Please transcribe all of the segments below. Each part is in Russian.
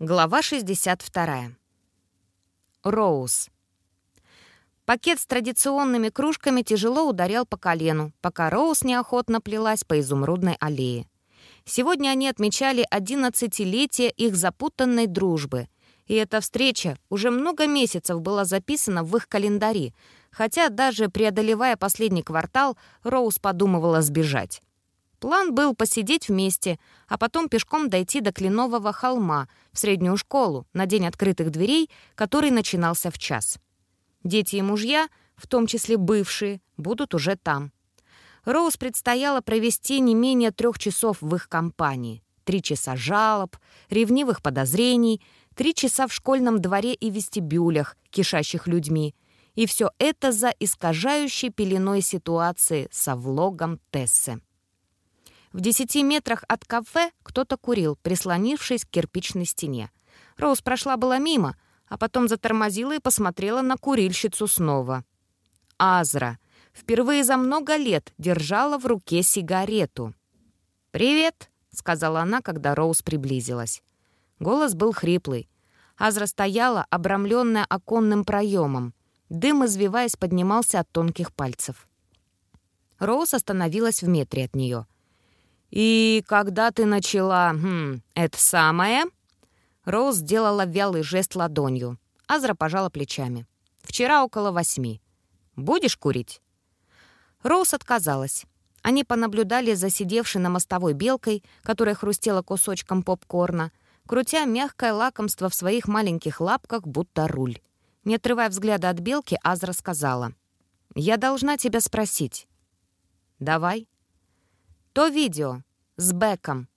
Глава 62. Роуз. Пакет с традиционными кружками тяжело ударял по колену, пока Роуз неохотно плелась по изумрудной аллее. Сегодня они отмечали одиннадцатилетие их запутанной дружбы, и эта встреча уже много месяцев была записана в их календаре, хотя даже преодолевая последний квартал, Роуз подумывала сбежать. План был посидеть вместе, а потом пешком дойти до Кленового холма, в среднюю школу, на день открытых дверей, который начинался в час. Дети и мужья, в том числе бывшие, будут уже там. Роуз предстояло провести не менее трех часов в их компании. Три часа жалоб, ревнивых подозрений, три часа в школьном дворе и вестибюлях, кишащих людьми. И все это за искажающей пеленой ситуации со влогом Тессы. В десяти метрах от кафе кто-то курил, прислонившись к кирпичной стене. Роуз прошла была мимо, а потом затормозила и посмотрела на курильщицу снова. Азра впервые за много лет держала в руке сигарету. «Привет», — сказала она, когда Роуз приблизилась. Голос был хриплый. Азра стояла, обрамленная оконным проемом. Дым, извиваясь, поднимался от тонких пальцев. Роуз остановилась в метре от нее — «И когда ты начала... Хм, это самое?» Роуз сделала вялый жест ладонью. Азра пожала плечами. «Вчера около восьми. Будешь курить?» Роуз отказалась. Они понаблюдали за сидевшей на мостовой белкой, которая хрустела кусочком попкорна, крутя мягкое лакомство в своих маленьких лапках, будто руль. Не отрывая взгляда от белки, Азра сказала. «Я должна тебя спросить». «Давай», то видео с Беком.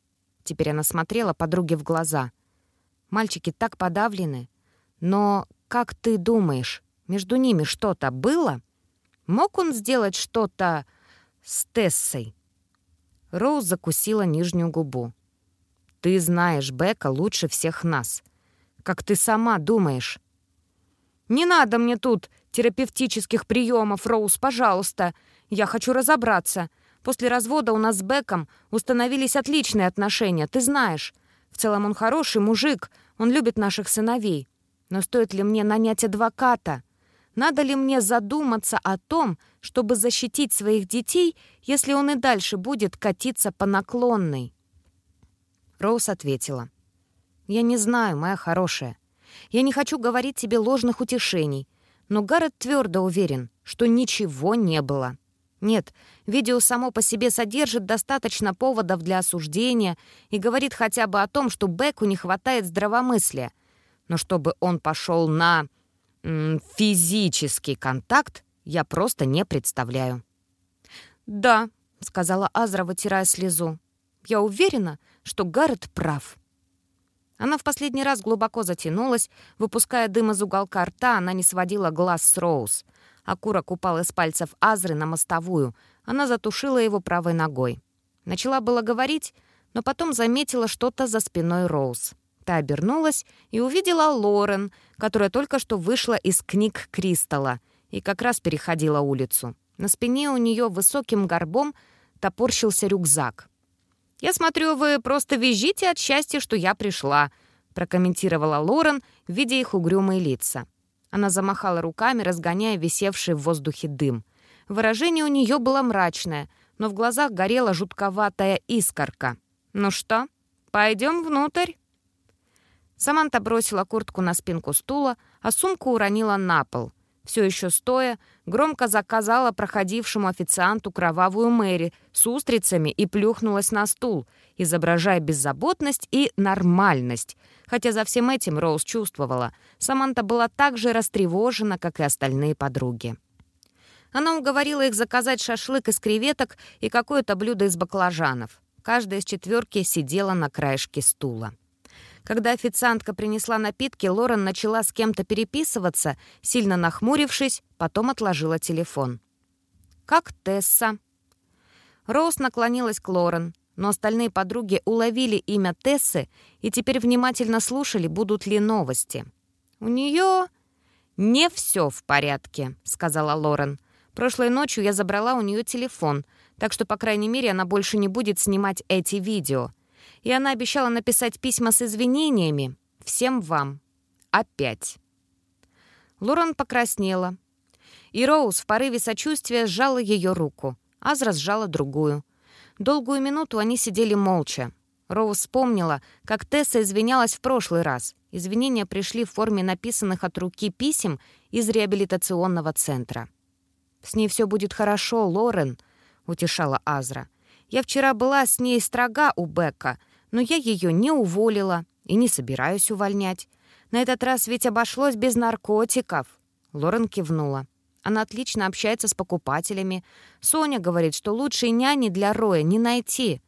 Теперь она смотрела подруге в глаза. Мальчики так подавлены. Но, как ты думаешь, между ними что-то было? Мог он сделать что-то с Тессой? Роуз закусила нижнюю губу. «Ты знаешь Бека лучше всех нас. Как ты сама думаешь?» «Не надо мне тут терапевтических приемов, Роуз, пожалуйста. Я хочу разобраться. После развода у нас с Беком установились отличные отношения, ты знаешь. В целом он хороший мужик, он любит наших сыновей. Но стоит ли мне нанять адвоката? Надо ли мне задуматься о том, чтобы защитить своих детей, если он и дальше будет катиться по наклонной?» Роуз ответила. «Я не знаю, моя хорошая. Я не хочу говорить тебе ложных утешений, но Гаррет твердо уверен, что ничего не было. Нет, видео само по себе содержит достаточно поводов для осуждения и говорит хотя бы о том, что Беку не хватает здравомыслия. Но чтобы он пошел на м, физический контакт, я просто не представляю. «Да», — сказала Азра, вытирая слезу. «Я уверена, что Гаррет прав». Она в последний раз глубоко затянулась. Выпуская дым из уголка рта, она не сводила глаз с Роуз — Окурок упал из пальцев Азры на мостовую. Она затушила его правой ногой. Начала было говорить, но потом заметила что-то за спиной Роуз. Та обернулась и увидела Лорен, которая только что вышла из книг Кристалла и как раз переходила улицу. На спине у нее высоким горбом топорщился рюкзак. «Я смотрю, вы просто визжите от счастья, что я пришла», прокомментировала Лорен, видя их угрюмые лица. Она замахала руками, разгоняя висевший в воздухе дым. Выражение у нее было мрачное, но в глазах горела жутковатая искорка. «Ну что, пойдем внутрь?» Саманта бросила куртку на спинку стула, а сумку уронила на пол. Все еще стоя, громко заказала проходившему официанту кровавую Мэри с устрицами и плюхнулась на стул, изображая беззаботность и нормальность. Хотя за всем этим Роуз чувствовала, Саманта была так же растревожена, как и остальные подруги. Она уговорила их заказать шашлык из креветок и какое-то блюдо из баклажанов. Каждая из четверки сидела на краешке стула. Когда официантка принесла напитки, Лорен начала с кем-то переписываться, сильно нахмурившись, потом отложила телефон. «Как Тесса?» Роуз наклонилась к Лорен но остальные подруги уловили имя Тессы и теперь внимательно слушали, будут ли новости. «У нее не все в порядке», — сказала Лорен. «Прошлой ночью я забрала у нее телефон, так что, по крайней мере, она больше не будет снимать эти видео. И она обещала написать письма с извинениями. всем вам. Опять». Лорен покраснела. И Роуз в порыве сочувствия сжала ее руку. Азра сжала другую. Долгую минуту они сидели молча. Роуз вспомнила, как Тесса извинялась в прошлый раз. Извинения пришли в форме написанных от руки писем из реабилитационного центра. «С ней все будет хорошо, Лорен», — утешала Азра. «Я вчера была с ней строга у Бека, но я ее не уволила и не собираюсь увольнять. На этот раз ведь обошлось без наркотиков». Лорен кивнула. Она отлично общается с покупателями. Соня говорит, что лучшей няни для Роя не найти.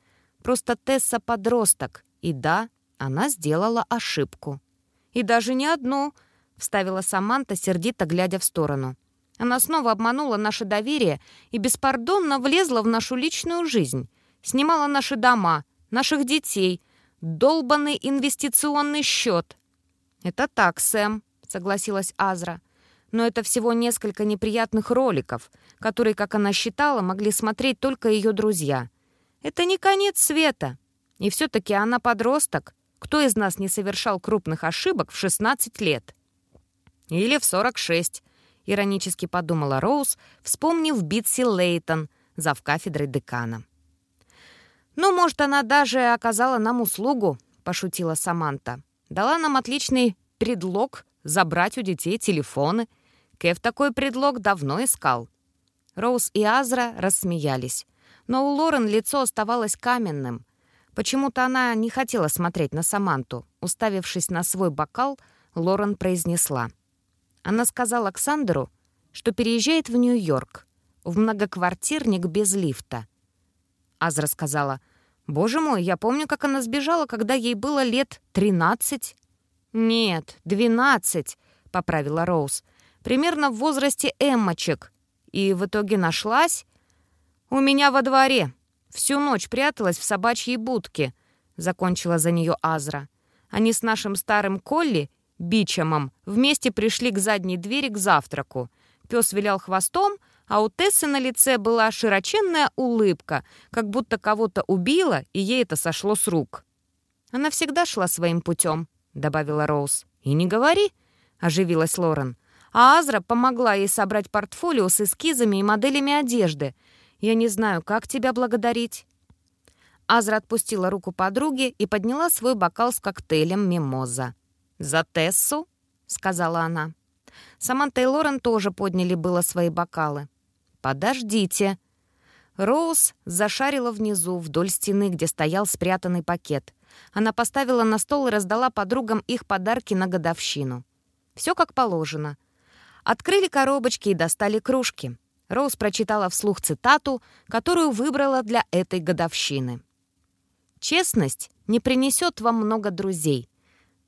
Просто Тесса подросток. И да, она сделала ошибку. «И даже не одну», — вставила Саманта, сердито глядя в сторону. Она снова обманула наше доверие и беспардонно влезла в нашу личную жизнь. Снимала наши дома, наших детей, долбанный инвестиционный счет. «Это так, Сэм», — согласилась Азра. «Но это всего несколько неприятных роликов, которые, как она считала, могли смотреть только ее друзья. Это не конец света. И все-таки она подросток. Кто из нас не совершал крупных ошибок в 16 лет?» «Или в 46», — иронически подумала Роуз, вспомнив Битси Лейтон, завкафедрой декана. «Ну, может, она даже оказала нам услугу», — пошутила Саманта. «Дала нам отличный предлог забрать у детей телефоны. Кэв такой предлог давно искал». Роуз и Азра рассмеялись. Но у Лорен лицо оставалось каменным. Почему-то она не хотела смотреть на Саманту. Уставившись на свой бокал, Лорен произнесла. Она сказала Александру, что переезжает в Нью-Йорк, в многоквартирник без лифта. Азра сказала, «Боже мой, я помню, как она сбежала, когда ей было лет тринадцать». «Нет, двенадцать», — поправила Роуз. «Примерно в возрасте Эммочек. И в итоге нашлась...» «У меня во дворе. Всю ночь пряталась в собачьей будке», — закончила за нее Азра. «Они с нашим старым Колли, Бичемом, вместе пришли к задней двери к завтраку. Пес вилял хвостом, а у Тессы на лице была широченная улыбка, как будто кого-то убила, и ей это сошло с рук. «Она всегда шла своим путем», — добавила Роуз. «И не говори», — оживилась Лорен. А Азра помогла ей собрать портфолио с эскизами и моделями одежды. Я не знаю, как тебя благодарить». Азра отпустила руку подруги и подняла свой бокал с коктейлем «Мимоза». «За Тессу?» — сказала она. Саманта и Лорен тоже подняли было свои бокалы. «Подождите». Роуз зашарила внизу, вдоль стены, где стоял спрятанный пакет. Она поставила на стол и раздала подругам их подарки на годовщину. Все как положено. Открыли коробочки и достали кружки. Роуз прочитала вслух цитату, которую выбрала для этой годовщины. «Честность не принесет вам много друзей,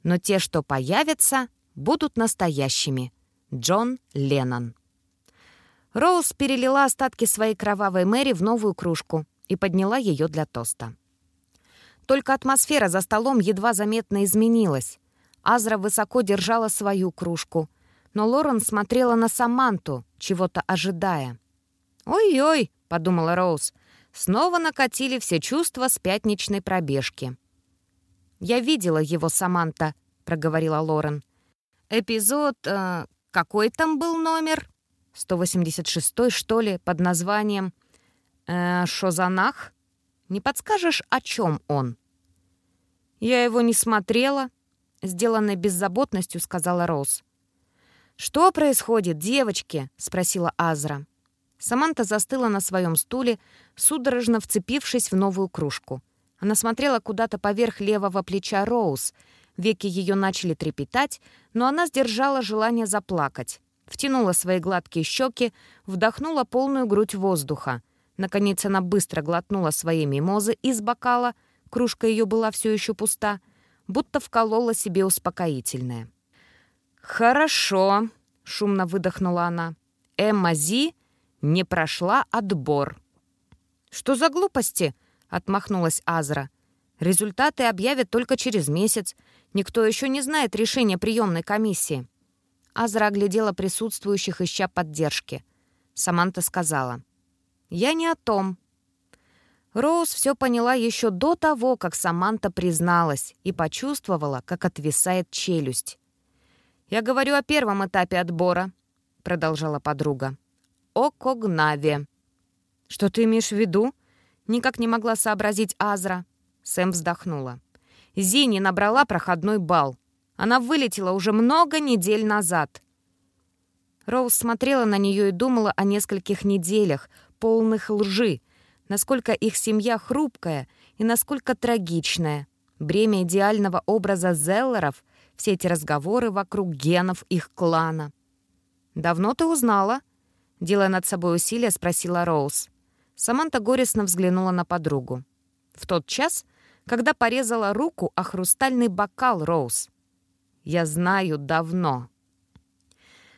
но те, что появятся, будут настоящими». Джон Леннон. Роуз перелила остатки своей кровавой Мэри в новую кружку и подняла ее для тоста. Только атмосфера за столом едва заметно изменилась. Азра высоко держала свою кружку, но Лорен смотрела на Саманту, чего-то ожидая. «Ой-ой», — подумала Роуз, — снова накатили все чувства с пятничной пробежки. «Я видела его, Саманта», — проговорила Лорен. «Эпизод... Э, какой там был номер?» 186-й, что ли, под названием э, «Шозанах»? Не подскажешь, о чем он?» «Я его не смотрела», — сделанной беззаботностью сказала Роуз. «Что происходит, девочки?» — спросила Азра. Саманта застыла на своем стуле, судорожно вцепившись в новую кружку. Она смотрела куда-то поверх левого плеча Роуз. Веки ее начали трепетать, но она сдержала желание заплакать втянула свои гладкие щеки, вдохнула полную грудь воздуха. Наконец она быстро глотнула свои мимозы из бокала, кружка ее была все еще пуста, будто вколола себе успокоительное. «Хорошо», — шумно выдохнула она. «Эмма Зи не прошла отбор». «Что за глупости?» — отмахнулась Азра. «Результаты объявят только через месяц. Никто еще не знает решения приемной комиссии». Азра оглядела присутствующих, ища поддержки. Саманта сказала. «Я не о том». Роуз все поняла еще до того, как Саманта призналась и почувствовала, как отвисает челюсть. «Я говорю о первом этапе отбора», — продолжала подруга. «О Когнаве». «Что ты имеешь в виду?» Никак не могла сообразить Азра. Сэм вздохнула. Зини набрала проходной бал. Она вылетела уже много недель назад. Роуз смотрела на нее и думала о нескольких неделях, полных лжи, насколько их семья хрупкая и насколько трагичная. Бремя идеального образа Зеллеров, все эти разговоры вокруг генов их клана. «Давно ты узнала?» Делая над собой усилия, спросила Роуз. Саманта горестно взглянула на подругу. В тот час, когда порезала руку о хрустальный бокал Роуз. «Я знаю давно».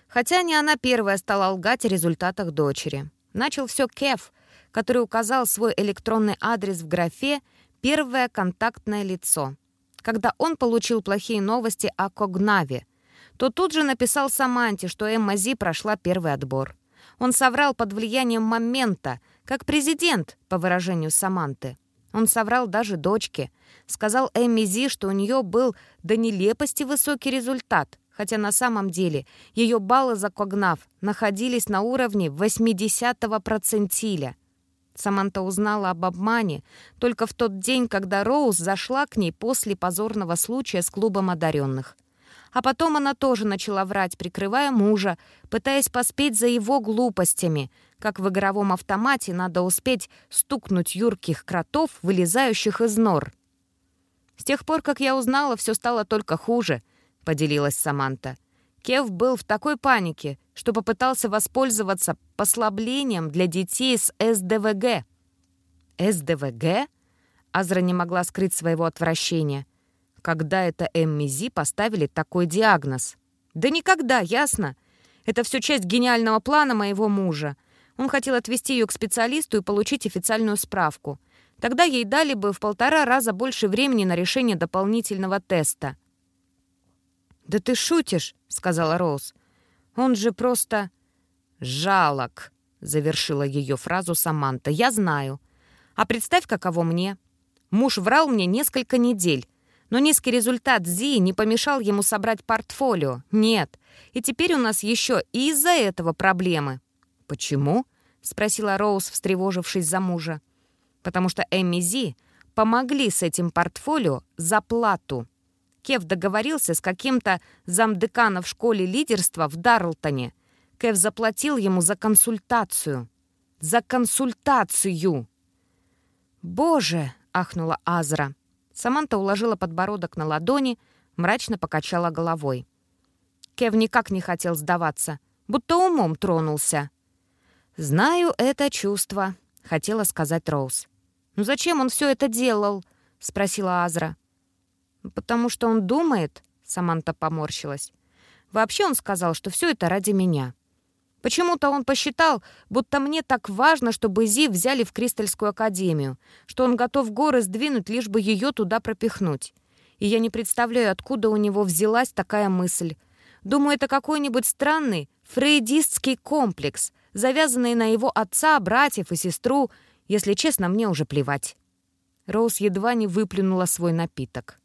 Хотя не она первая стала лгать о результатах дочери. Начал все Кев, который указал свой электронный адрес в графе «Первое контактное лицо». Когда он получил плохие новости о Когнаве, то тут же написал Саманте, что Эмма Зи прошла первый отбор. Он соврал под влиянием момента, как президент, по выражению Саманты. Он соврал даже дочке. Сказал Эмми Зи, что у нее был до нелепости высокий результат, хотя на самом деле ее баллы за Когнав находились на уровне 80-го процентиля. Саманта узнала об обмане только в тот день, когда Роуз зашла к ней после позорного случая с клубом одаренных. А потом она тоже начала врать, прикрывая мужа, пытаясь поспеть за его глупостями, как в игровом автомате надо успеть стукнуть юрких кротов, вылезающих из нор. «С тех пор, как я узнала, все стало только хуже», — поделилась Саманта. Кев был в такой панике, что попытался воспользоваться послаблением для детей с СДВГ. «СДВГ?» Азра не могла скрыть своего отвращения когда это Эмми Зи поставили такой диагноз. Да никогда, ясно? Это все часть гениального плана моего мужа. Он хотел отвезти ее к специалисту и получить официальную справку. Тогда ей дали бы в полтора раза больше времени на решение дополнительного теста. «Да ты шутишь», — сказала Роуз. «Он же просто...» «Жалок», — завершила ее фразу Саманта. «Я знаю. А представь, каково мне. Муж врал мне несколько недель, но низкий результат Зи не помешал ему собрать портфолио. Нет. И теперь у нас еще и из-за этого проблемы. «Почему?» — спросила Роуз, встревожившись за мужа. «Потому что Эмми Зи помогли с этим портфолио за плату». Кев договорился с каким-то замдекана в школе лидерства в Дарлтоне. Кев заплатил ему за консультацию. За консультацию! «Боже!» — ахнула Азра. Саманта уложила подбородок на ладони, мрачно покачала головой. Кев никак не хотел сдаваться, будто умом тронулся. «Знаю это чувство», — хотела сказать Роуз. «Ну зачем он все это делал?» — спросила Азра. «Потому что он думает», — Саманта поморщилась. «Вообще он сказал, что все это ради меня. Почему-то он посчитал, будто мне так важно, чтобы Зи взяли в Кристальскую академию, что он готов горы сдвинуть, лишь бы ее туда пропихнуть. И я не представляю, откуда у него взялась такая мысль. Думаю, это какой-нибудь странный фрейдистский комплекс, завязанный на его отца, братьев и сестру. Если честно, мне уже плевать. Роуз едва не выплюнула свой напиток.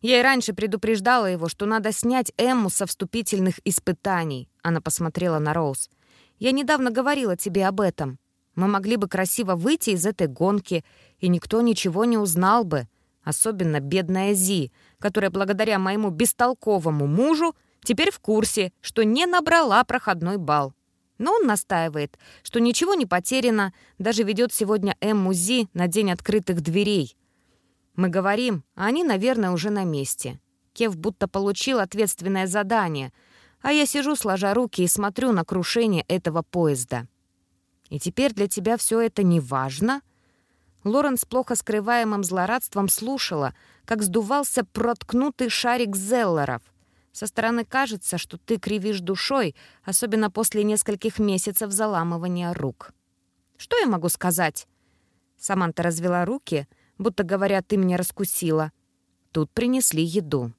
Я и раньше предупреждала его, что надо снять Эмму со вступительных испытаний. Она посмотрела на Роуз. «Я недавно говорила тебе об этом. Мы могли бы красиво выйти из этой гонки, и никто ничего не узнал бы. Особенно бедная Зи, которая благодаря моему бестолковому мужу теперь в курсе, что не набрала проходной балл. Но он настаивает, что ничего не потеряно, даже ведет сегодня Эмму Зи на день открытых дверей. Мы говорим, а они, наверное, уже на месте. Кев будто получил ответственное задание, а я сижу, сложа руки, и смотрю на крушение этого поезда. И теперь для тебя все это не важно? Лорен с плохо скрываемым злорадством слушала, как сдувался проткнутый шарик Зеллеров. Со стороны кажется, что ты кривишь душой, особенно после нескольких месяцев заламывания рук. Что я могу сказать? Саманта развела руки — будто говоря, ты меня раскусила. Тут принесли еду.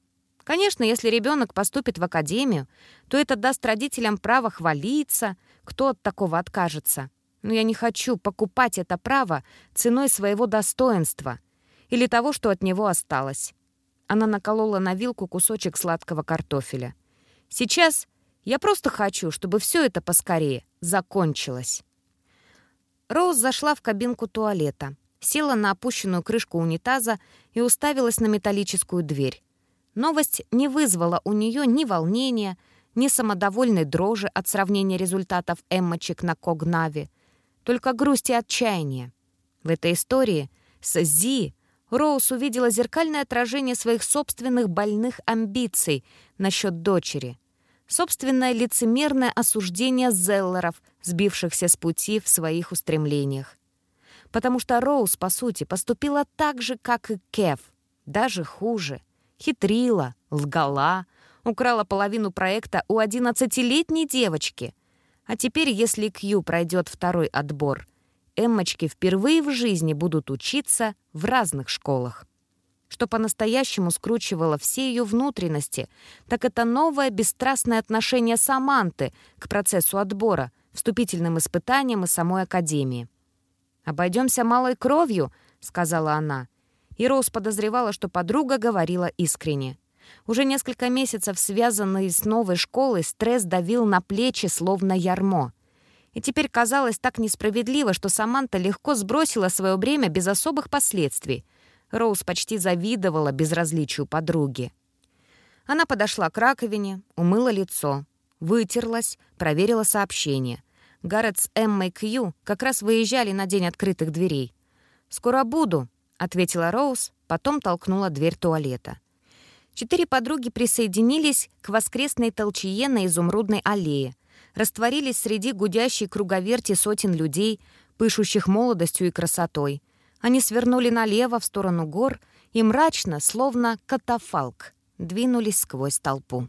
Конечно, если ребенок поступит в академию, то это даст родителям право хвалиться, кто от такого откажется. Но я не хочу покупать это право ценой своего достоинства или того, что от него осталось. Она наколола на вилку кусочек сладкого картофеля. Сейчас я просто хочу, чтобы все это поскорее закончилось. Роуз зашла в кабинку туалета, села на опущенную крышку унитаза и уставилась на металлическую дверь. Новость не вызвала у нее ни волнения, ни самодовольной дрожи от сравнения результатов эммочек на Когнаве, только грусть и отчаяние. В этой истории с Зи Роуз увидела зеркальное отражение своих собственных больных амбиций насчет дочери, собственное лицемерное осуждение Зеллеров, сбившихся с пути в своих устремлениях. Потому что Роуз, по сути, поступила так же, как и Кев, даже хуже. Хитрила, лгала, украла половину проекта у 11-летней девочки. А теперь, если Кью пройдет второй отбор, Эммочки впервые в жизни будут учиться в разных школах. Что по-настоящему скручивало все ее внутренности, так это новое бесстрастное отношение Саманты к процессу отбора, вступительным испытаниям и самой Академии. «Обойдемся малой кровью», — сказала она. И Роуз подозревала, что подруга говорила искренне. Уже несколько месяцев, связанный с новой школой, стресс давил на плечи, словно ярмо. И теперь казалось так несправедливо, что Саманта легко сбросила свое бремя без особых последствий. Роуз почти завидовала безразличию подруги. Она подошла к раковине, умыла лицо, вытерлась, проверила сообщение. Гаррет с Эммой Кью как раз выезжали на день открытых дверей. «Скоро буду», — ответила Роуз, потом толкнула дверь туалета. Четыре подруги присоединились к воскресной толчее на Изумрудной аллее, растворились среди гудящей круговерти сотен людей, пышущих молодостью и красотой. Они свернули налево в сторону гор и мрачно, словно катафалк, двинулись сквозь толпу.